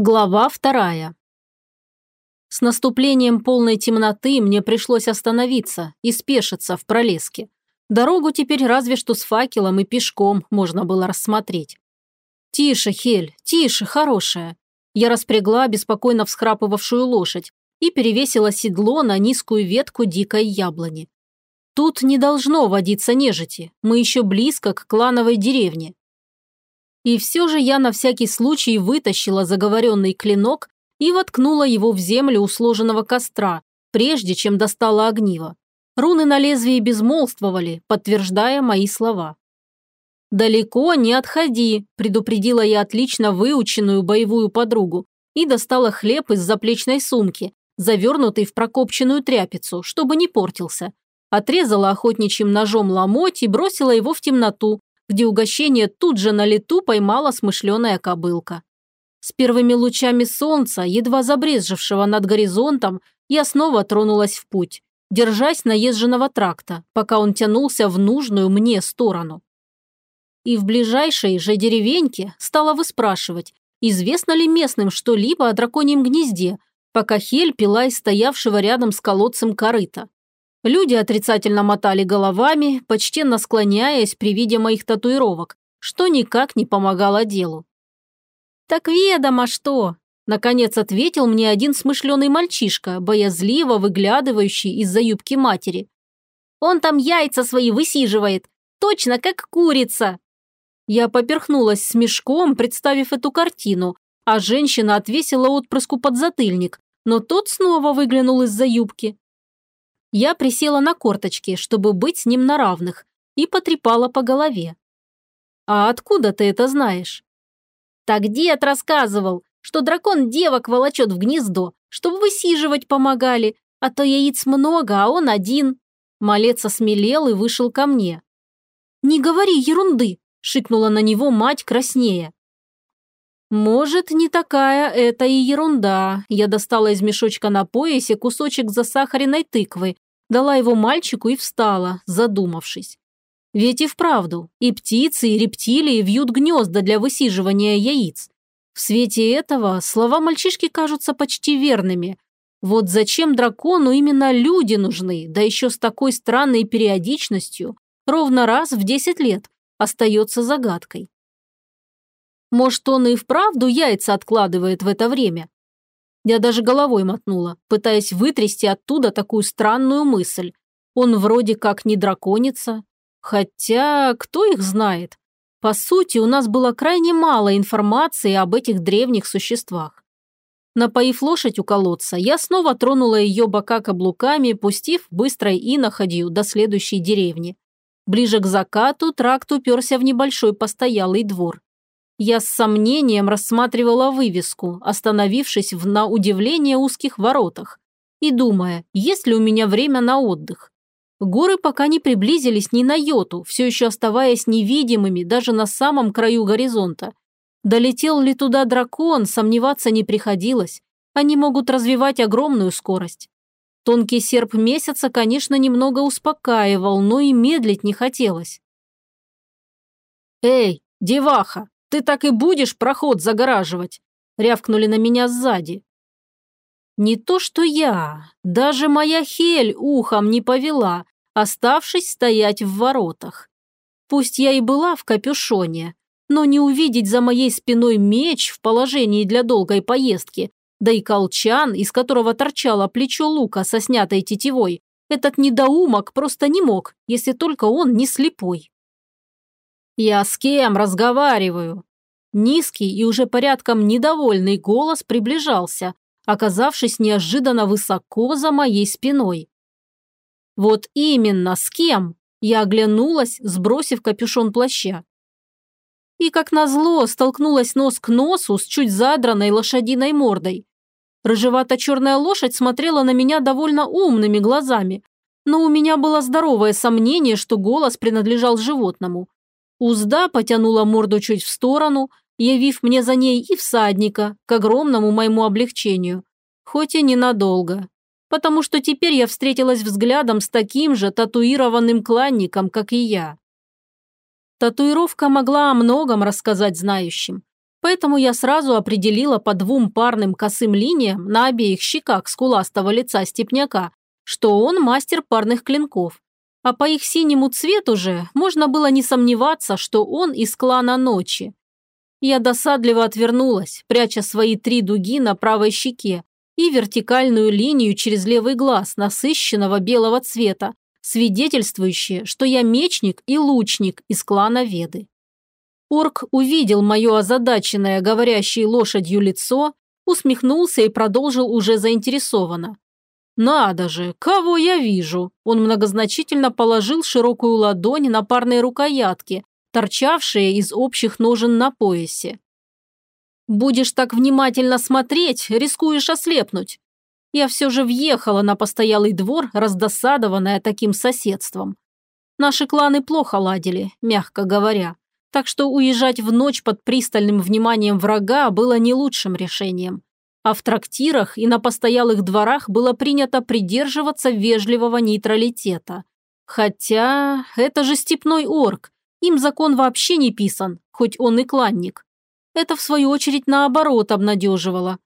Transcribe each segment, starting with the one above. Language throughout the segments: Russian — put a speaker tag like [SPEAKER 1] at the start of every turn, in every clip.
[SPEAKER 1] Глава вторая. С наступлением полной темноты мне пришлось остановиться и спешиться в пролеске. Дорогу теперь разве что с факелом и пешком можно было рассмотреть. «Тише, Хель, тише, хорошая!» Я распрягла беспокойно всхрапывавшую лошадь и перевесила седло на низкую ветку дикой яблони. Тут не должно водиться нежити, мы еще близко к клановой деревне. И все же я на всякий случай вытащила заговоренный клинок и воткнула его в землю у сложенного костра, прежде чем достала огниво. Руны на лезвии безмолвствовали, подтверждая мои слова. «Далеко не отходи», – предупредила я отлично выученную боевую подругу и достала хлеб из заплечной сумки, завернутый в прокопченную тряпицу, чтобы не портился. Отрезала охотничьим ножом ломоть и бросила его в темноту, где угощение тут же на лету поймала смышленая кобылка. С первыми лучами солнца, едва забрезжившего над горизонтом, я снова тронулась в путь, держась наезженного тракта, пока он тянулся в нужную мне сторону. И в ближайшей же деревеньке стала выспрашивать, известно ли местным что-либо о драконьем гнезде, пока Хель пила из стоявшего рядом с колодцем корыта. Люди отрицательно мотали головами, почтенно склоняясь при виде моих татуировок, что никак не помогало делу. «Так ведомо что!» – наконец ответил мне один смышленый мальчишка, боязливо выглядывающий из-за юбки матери. «Он там яйца свои высиживает, точно как курица!» Я поперхнулась с мешком, представив эту картину, а женщина отвесила отпрыску подзатыльник, но тот снова выглянул из-за юбки. Я присела на корточки, чтобы быть с ним на равных, и потрепала по голове. «А откуда ты это знаешь?» «Так дед рассказывал, что дракон девок волочет в гнездо, чтобы высиживать помогали, а то яиц много, а он один». Малец осмелел и вышел ко мне. «Не говори ерунды!» – шикнула на него мать краснее. «Может, не такая это и ерунда». Я достала из мешочка на поясе кусочек засахаренной тыквы, дала его мальчику и встала, задумавшись. Ведь и вправду, и птицы, и рептилии вьют гнезда для высиживания яиц. В свете этого слова мальчишки кажутся почти верными. Вот зачем дракону именно люди нужны, да еще с такой странной периодичностью, ровно раз в 10 лет, остается загадкой. Может, он и вправду яйца откладывает в это время? Я даже головой мотнула, пытаясь вытрясти оттуда такую странную мысль. Он вроде как не драконица. Хотя, кто их знает? По сути, у нас было крайне мало информации об этих древних существах. Напоив лошадь у колодца, я снова тронула ее бока каблуками, пустив быстрой иноходью до следующей деревни. Ближе к закату тракт уперся в небольшой постоялый двор. Я с сомнением рассматривала вывеску, остановившись в на удивление узких воротах, и думая, есть ли у меня время на отдых. Горы пока не приблизились ни на йоту, все еще оставаясь невидимыми даже на самом краю горизонта. Долетел ли туда дракон, сомневаться не приходилось. Они могут развивать огромную скорость. Тонкий серп месяца, конечно, немного успокаивал, но и медлить не хотелось. «Эй, деваха, ты так и будешь проход загораживать?» Рявкнули на меня сзади. Не то что я, даже моя Хель ухом не повела, оставшись стоять в воротах. Пусть я и была в капюшоне, но не увидеть за моей спиной меч в положении для долгой поездки, да и колчан, из которого торчало плечо лука со снятой тетивой, этот недоумок просто не мог, если только он не слепой. «Я с кем разговариваю?» Низкий и уже порядком недовольный голос приближался, оказавшись неожиданно высоко за моей спиной. «Вот именно, с кем?» Я оглянулась, сбросив капюшон плаща. И, как назло, столкнулась нос к носу с чуть задранной лошадиной мордой. Рыжевато-черная лошадь смотрела на меня довольно умными глазами, но у меня было здоровое сомнение, что голос принадлежал животному. Узда потянула морду чуть в сторону, явив мне за ней и всадника, к огромному моему облегчению. Хоть и ненадолго. Потому что теперь я встретилась взглядом с таким же татуированным кланником, как и я. Татуировка могла о многом рассказать знающим. Поэтому я сразу определила по двум парным косым линиям на обеих щеках скуластого лица степняка, что он мастер парных клинков. А по их синему цвету же можно было не сомневаться, что он из клана ночи. Я досадливо отвернулась, пряча свои три дуги на правой щеке и вертикальную линию через левый глаз насыщенного белого цвета, свидетельствующие, что я мечник и лучник из клана Веды. Орк увидел мое озадаченное говорящей лошадью лицо, усмехнулся и продолжил уже заинтересованно. «Надо же, кого я вижу?» Он многозначительно положил широкую ладонь на парные рукоятки, торчавшие из общих ножен на поясе. «Будешь так внимательно смотреть, рискуешь ослепнуть». Я все же въехала на постоялый двор, раздосадованная таким соседством. Наши кланы плохо ладили, мягко говоря, так что уезжать в ночь под пристальным вниманием врага было не лучшим решением а в трактирах и на постоялых дворах было принято придерживаться вежливого нейтралитета. Хотя это же степной орк, им закон вообще не писан, хоть он и кланник. Это, в свою очередь, наоборот обнадеживало.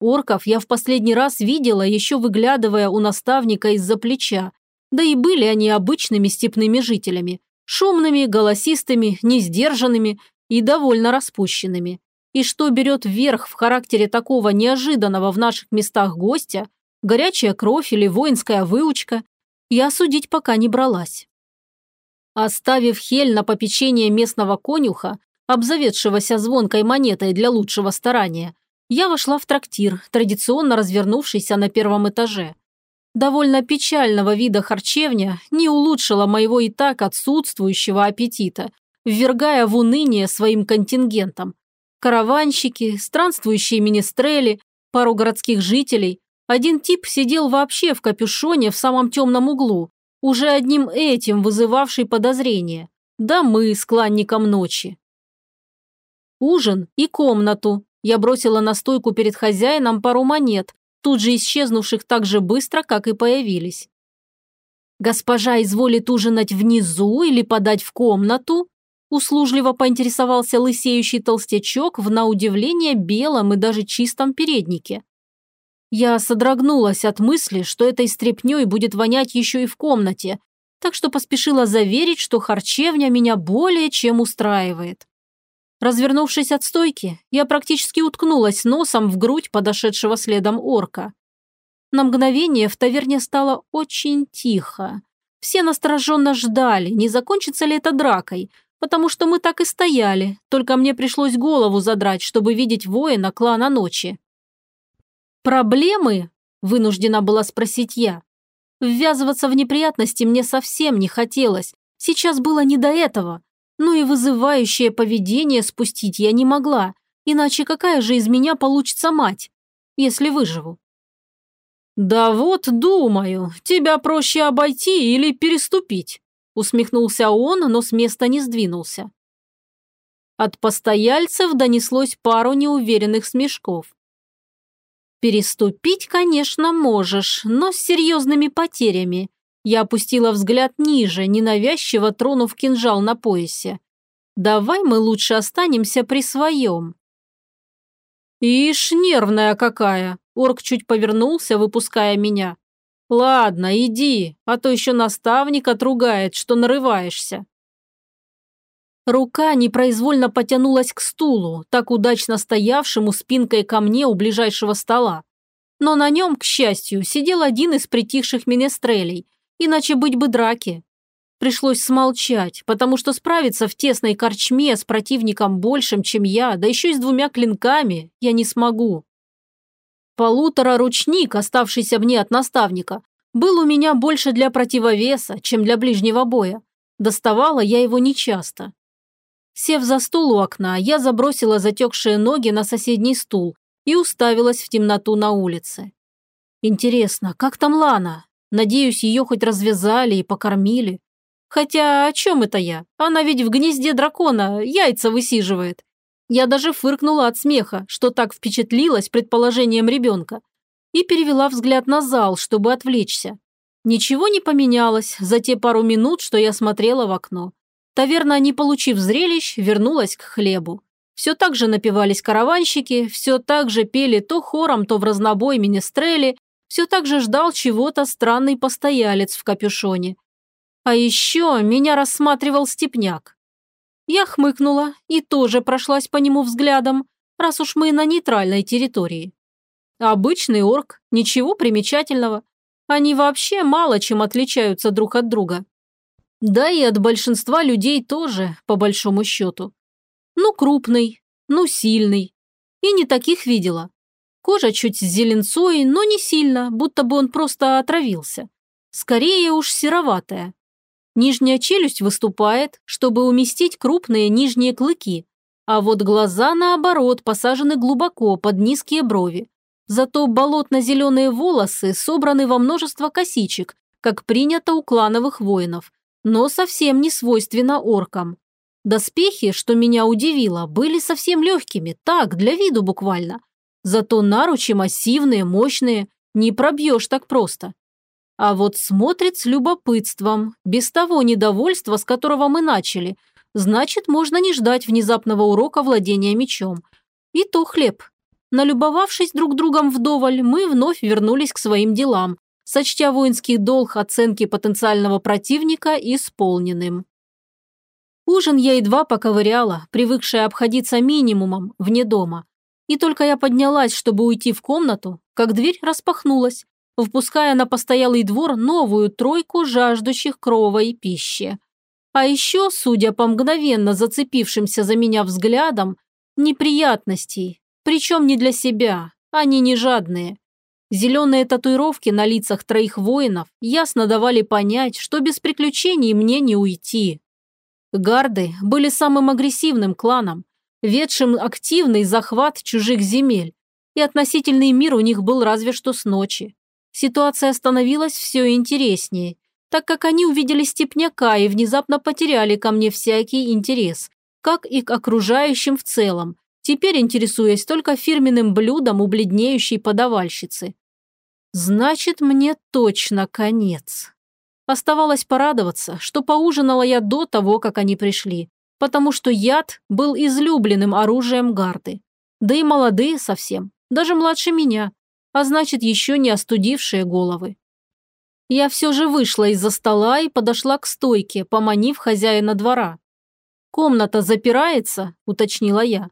[SPEAKER 1] Орков я в последний раз видела, еще выглядывая у наставника из-за плеча, да и были они обычными степными жителями, шумными, голосистыми, несдержанными и довольно распущенными. И что берет вверх в характере такого неожиданного в наших местах гостя, горячая кровь или воинская выучка, я судить пока не бралась. Оставив Хель на попечение местного конюха, обзаведшегося звонкой монетой для лучшего старания, я вошла в трактир, традиционно развернувшийся на первом этаже. Довольно печального вида харчевня не улучшила моего и так отсутствующего аппетита, ввергая в уныние своим контингентом, Караванщики, странствующие министрели, пару городских жителей. Один тип сидел вообще в капюшоне в самом темном углу, уже одним этим вызывавший подозрение. Да мы с кланником ночи. Ужин и комнату. Я бросила на стойку перед хозяином пару монет, тут же исчезнувших так же быстро, как и появились. «Госпожа изволит ужинать внизу или подать в комнату?» Услужливо поинтересовался лысеющий толстячок в на удивление белом и даже чистом переднике. Я содрогнулась от мысли, что этой стряпнёй будет вонять еще и в комнате, так что поспешила заверить, что харчевня меня более чем устраивает. Развернувшись от стойки, я практически уткнулась носом в грудь подошедшего следом орка. На мгновение в таверне стало очень тихо. Все настороженно ждали, не закончится ли это дракой, потому что мы так и стояли, только мне пришлось голову задрать, чтобы видеть воина клана ночи. «Проблемы?» – вынуждена была спросить я. Ввязываться в неприятности мне совсем не хотелось, сейчас было не до этого. Ну и вызывающее поведение спустить я не могла, иначе какая же из меня получится мать, если выживу? «Да вот, думаю, тебя проще обойти или переступить», Усмехнулся он, но с места не сдвинулся. От постояльцев донеслось пару неуверенных смешков. «Переступить, конечно, можешь, но с серьезными потерями». Я опустила взгляд ниже, ненавязчиво тронув кинжал на поясе. «Давай мы лучше останемся при своем». «Ишь, нервная какая!» Орк чуть повернулся, выпуская меня. «Ладно, иди, а то еще наставник отругает, что нарываешься». Рука непроизвольно потянулась к стулу, так удачно стоявшему спинкой ко мне у ближайшего стола. Но на нем, к счастью, сидел один из притихших менестрелей, иначе быть бы драки. Пришлось смолчать, потому что справиться в тесной корчме с противником большим, чем я, да еще и с двумя клинками, я не смогу. Полутора ручник, оставшийся мне от наставника, был у меня больше для противовеса, чем для ближнего боя. Доставала я его нечасто. Сев за стул у окна, я забросила затекшие ноги на соседний стул и уставилась в темноту на улице. Интересно, как там Лана? Надеюсь, ее хоть развязали и покормили. Хотя о чем это я? Она ведь в гнезде дракона яйца высиживает. Я даже фыркнула от смеха, что так впечатлилась предположением ребенка, и перевела взгляд на зал, чтобы отвлечься. Ничего не поменялось за те пару минут, что я смотрела в окно. Таверна, не получив зрелищ, вернулась к хлебу. Все так же напевались караванщики, все так же пели то хором, то в разнобой министрели, все так же ждал чего-то странный постоялец в капюшоне. А еще меня рассматривал степняк. Я хмыкнула и тоже прошлась по нему взглядом, раз уж мы на нейтральной территории. Обычный орк, ничего примечательного. Они вообще мало чем отличаются друг от друга. Да и от большинства людей тоже, по большому счету. Ну, крупный, ну, сильный. И не таких видела. Кожа чуть с зеленцой, но не сильно, будто бы он просто отравился. Скорее уж сероватая. Нижняя челюсть выступает, чтобы уместить крупные нижние клыки, а вот глаза, наоборот, посажены глубоко под низкие брови. Зато болотно-зеленые волосы собраны во множество косичек, как принято у клановых воинов, но совсем не свойственно оркам. Доспехи, что меня удивило, были совсем легкими, так, для виду буквально. Зато наручи массивные, мощные, не пробьешь так просто. А вот смотрит с любопытством, без того недовольства, с которого мы начали. Значит, можно не ждать внезапного урока владения мечом. И то хлеб. Налюбовавшись друг другом вдоволь, мы вновь вернулись к своим делам, сочтя воинский долг оценки потенциального противника исполненным. Ужин я едва поковыряла, привыкшая обходиться минимумом вне дома. И только я поднялась, чтобы уйти в комнату, как дверь распахнулась, впуская на постоялый двор новую тройку жаждущих крова и пищи. А еще, судя по мгновенно зацепившимся за меня взглядам, неприятностей, причем не для себя, они не жадные. Зеленые татуировки на лицах троих воинов ясно давали понять, что без приключений мне не уйти. Гарды были самым агрессивным кланом, ведшим активный захват чужих земель, и относительный мир у них был разве что с ночи. Ситуация становилась все интереснее, так как они увидели степняка и внезапно потеряли ко мне всякий интерес, как и к окружающим в целом, теперь интересуясь только фирменным блюдом у бледнеющей подавальщицы. Значит, мне точно конец. Оставалось порадоваться, что поужинала я до того, как они пришли, потому что яд был излюбленным оружием гарды. Да и молодые совсем, даже младше меня, а значит, еще не остудившие головы. Я все же вышла из-за стола и подошла к стойке, поманив хозяина двора. «Комната запирается?» – уточнила я.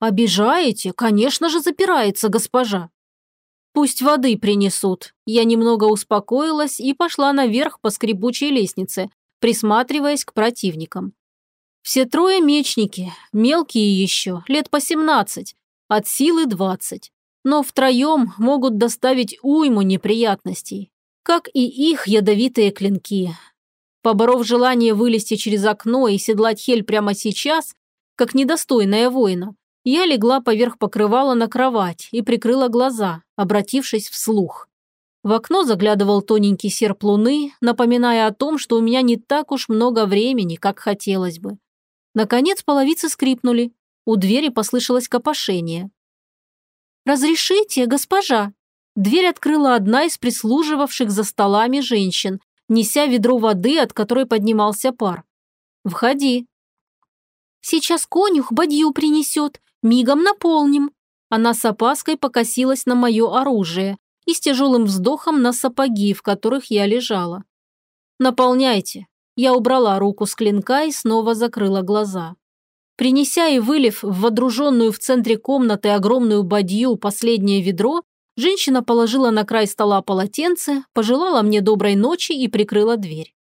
[SPEAKER 1] «Обижаете? Конечно же запирается, госпожа». «Пусть воды принесут». Я немного успокоилась и пошла наверх по скрипучей лестнице, присматриваясь к противникам. Все трое мечники, мелкие еще, лет по семнадцать, от силы двадцать но втроем могут доставить уйму неприятностей, как и их ядовитые клинки. Поборов желание вылезти через окно и седлать Хель прямо сейчас, как недостойная воина, я легла поверх покрывала на кровать и прикрыла глаза, обратившись вслух. В окно заглядывал тоненький серп луны, напоминая о том, что у меня не так уж много времени, как хотелось бы. Наконец половицы скрипнули. У двери послышалось копошение. «Разрешите, госпожа?» Дверь открыла одна из прислуживавших за столами женщин, неся ведро воды, от которой поднимался пар. «Входи». «Сейчас конюх бадью принесет, мигом наполним». Она с опаской покосилась на мое оружие и с тяжелым вздохом на сапоги, в которых я лежала. «Наполняйте». Я убрала руку с клинка и снова закрыла глаза. Принеся и вылив в водруженную в центре комнаты огромную бадью последнее ведро, женщина положила на край стола полотенце, пожелала мне доброй ночи и прикрыла дверь.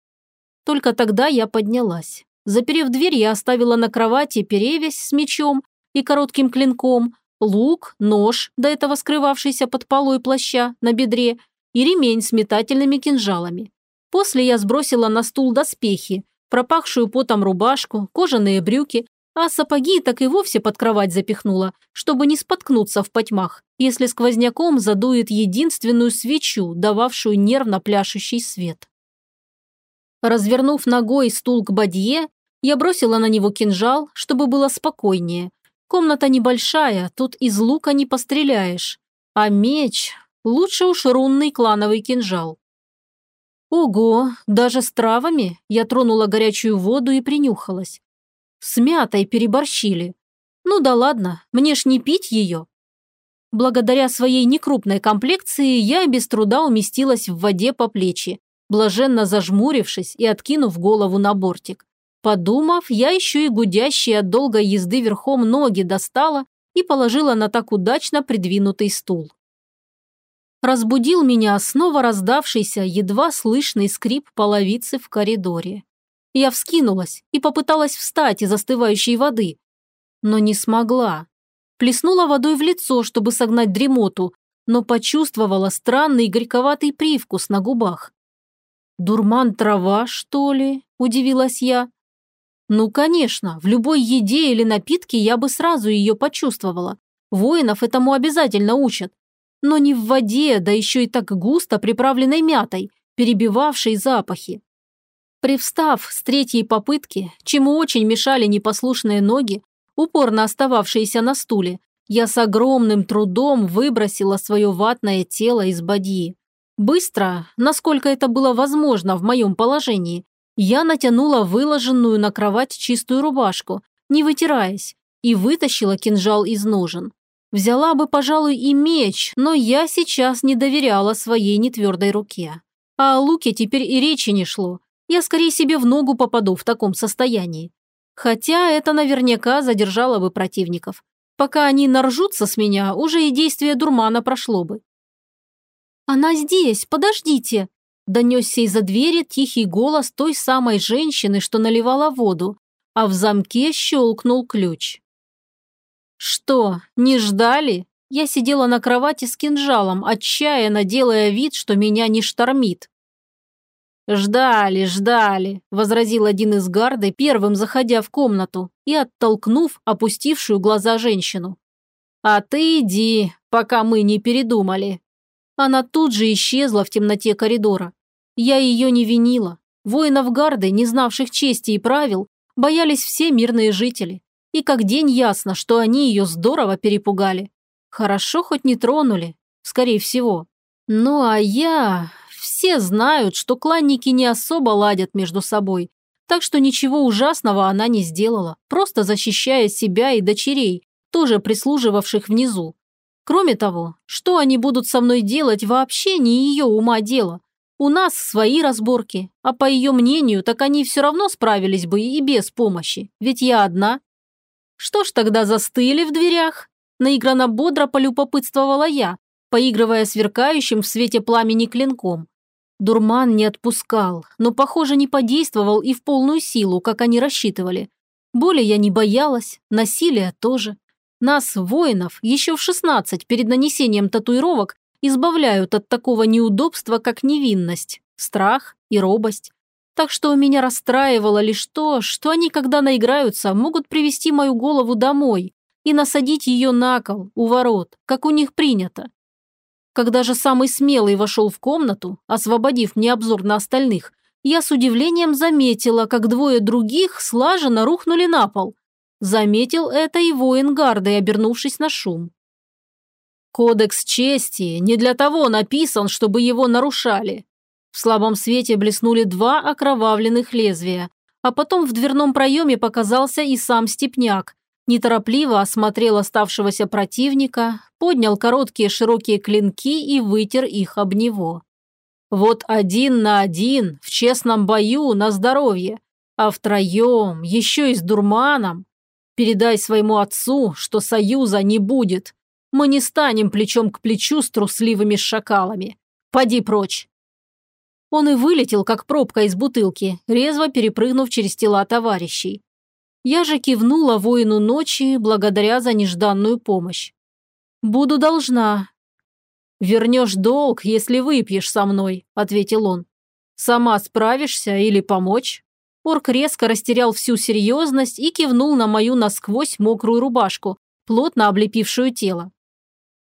[SPEAKER 1] Только тогда я поднялась. Заперев дверь, я оставила на кровати перевязь с мечом и коротким клинком, лук, нож, до этого скрывавшийся под полой плаща на бедре, и ремень с метательными кинжалами. После я сбросила на стул доспехи, пропахшую потом рубашку, кожаные брюки, а сапоги так и вовсе под кровать запихнула, чтобы не споткнуться в потьмах, если сквозняком задует единственную свечу, дававшую нервно пляшущий свет. Развернув ногой стул к бадье, я бросила на него кинжал, чтобы было спокойнее. Комната небольшая, тут из лука не постреляешь. А меч – лучше уж рунный клановый кинжал. Ого, даже с травами я тронула горячую воду и принюхалась. С мятой переборщили. Ну да ладно, мне ж не пить ее. Благодаря своей некрупной комплекции я без труда уместилась в воде по плечи, блаженно зажмурившись и откинув голову на бортик. Подумав, я еще и гудящие от долгой езды верхом ноги достала и положила на так удачно придвинутый стул. Разбудил меня снова раздавшийся, едва слышный скрип половицы в коридоре. Я вскинулась и попыталась встать из остывающей воды, но не смогла. Плеснула водой в лицо, чтобы согнать дремоту, но почувствовала странный горьковатый привкус на губах. «Дурман трава, что ли?» – удивилась я. «Ну, конечно, в любой еде или напитке я бы сразу ее почувствовала. Воинов этому обязательно учат. Но не в воде, да еще и так густо приправленной мятой, перебивавшей запахи. Привстав с третьей попытки, чему очень мешали непослушные ноги, упорно остававшиеся на стуле, я с огромным трудом выбросила свое ватное тело из бадьи. Быстро, насколько это было возможно в моем положении, я натянула выложенную на кровать чистую рубашку, не вытираясь, и вытащила кинжал из ножен. Взяла бы, пожалуй, и меч, но я сейчас не доверяла своей нетвердой руке. А о луке теперь и речи не шло, я скорее себе в ногу попаду в таком состоянии. Хотя это наверняка задержало бы противников. Пока они наржутся с меня, уже и действие дурмана прошло бы. «Она здесь, подождите!» Донесся из-за двери тихий голос той самой женщины, что наливала воду, а в замке щелкнул ключ. «Что, не ждали?» Я сидела на кровати с кинжалом, отчаянно делая вид, что меня не штормит. «Ждали, ждали», – возразил один из гарды, первым заходя в комнату и оттолкнув опустившую глаза женщину. «А ты иди, пока мы не передумали». Она тут же исчезла в темноте коридора. Я ее не винила. Воинов гарды, не знавших чести и правил, боялись все мирные жители. И как день ясно, что они ее здорово перепугали. Хорошо хоть не тронули, скорее всего. Ну а я... Все знают, что кланники не особо ладят между собой, так что ничего ужасного она не сделала, просто защищая себя и дочерей, тоже прислуживавших внизу. Кроме того, что они будут со мной делать, вообще не ее ума дело. У нас свои разборки, а по ее мнению, так они все равно справились бы и без помощи, ведь я одна. Что ж тогда застыли в дверях? Наигранно бодро полюбопытствовала я, поигрывая сверкающим в свете пламени клинком. Дурман не отпускал, но, похоже, не подействовал и в полную силу, как они рассчитывали. Боли я не боялась, насилия тоже. Нас, воинов, еще в 16 перед нанесением татуировок избавляют от такого неудобства, как невинность, страх и робость. Так что меня расстраивало лишь то, что они, когда наиграются, могут привести мою голову домой и насадить ее на кол у ворот, как у них принято. Когда же самый смелый вошел в комнату, освободив мне обзор на остальных, я с удивлением заметила, как двое других слаженно рухнули на пол. Заметил это и воин гарды, обернувшись на шум. Кодекс чести не для того написан, чтобы его нарушали. В слабом свете блеснули два окровавленных лезвия, а потом в дверном проеме показался и сам степняк, неторопливо осмотрел оставшегося противника, поднял короткие широкие клинки и вытер их об него. Вот один на один, в честном бою, на здоровье, а втроем, еще и с дурманом. Передай своему отцу, что союза не будет. Мы не станем плечом к плечу с трусливыми шакалами. Поди прочь. Он и вылетел, как пробка из бутылки, резво перепрыгнув через тела товарищей. Я же кивнула воину ночи благодаря за нежданную помощь. «Буду должна». «Вернешь долг, если выпьешь со мной», – ответил он. «Сама справишься или помочь?» Орк резко растерял всю серьезность и кивнул на мою насквозь мокрую рубашку, плотно облепившую тело.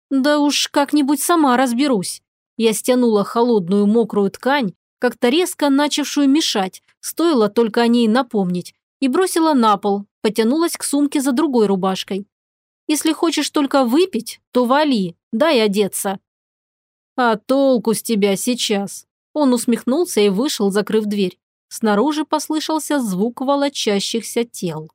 [SPEAKER 1] «Да уж как-нибудь сама разберусь». Я стянула холодную мокрую ткань, как-то резко начавшую мешать, стоило только о ней напомнить, и бросила на пол, потянулась к сумке за другой рубашкой. «Если хочешь только выпить, то вали, дай одеться». «А толку с тебя сейчас?» Он усмехнулся и вышел, закрыв дверь. Снаружи послышался звук волочащихся тел.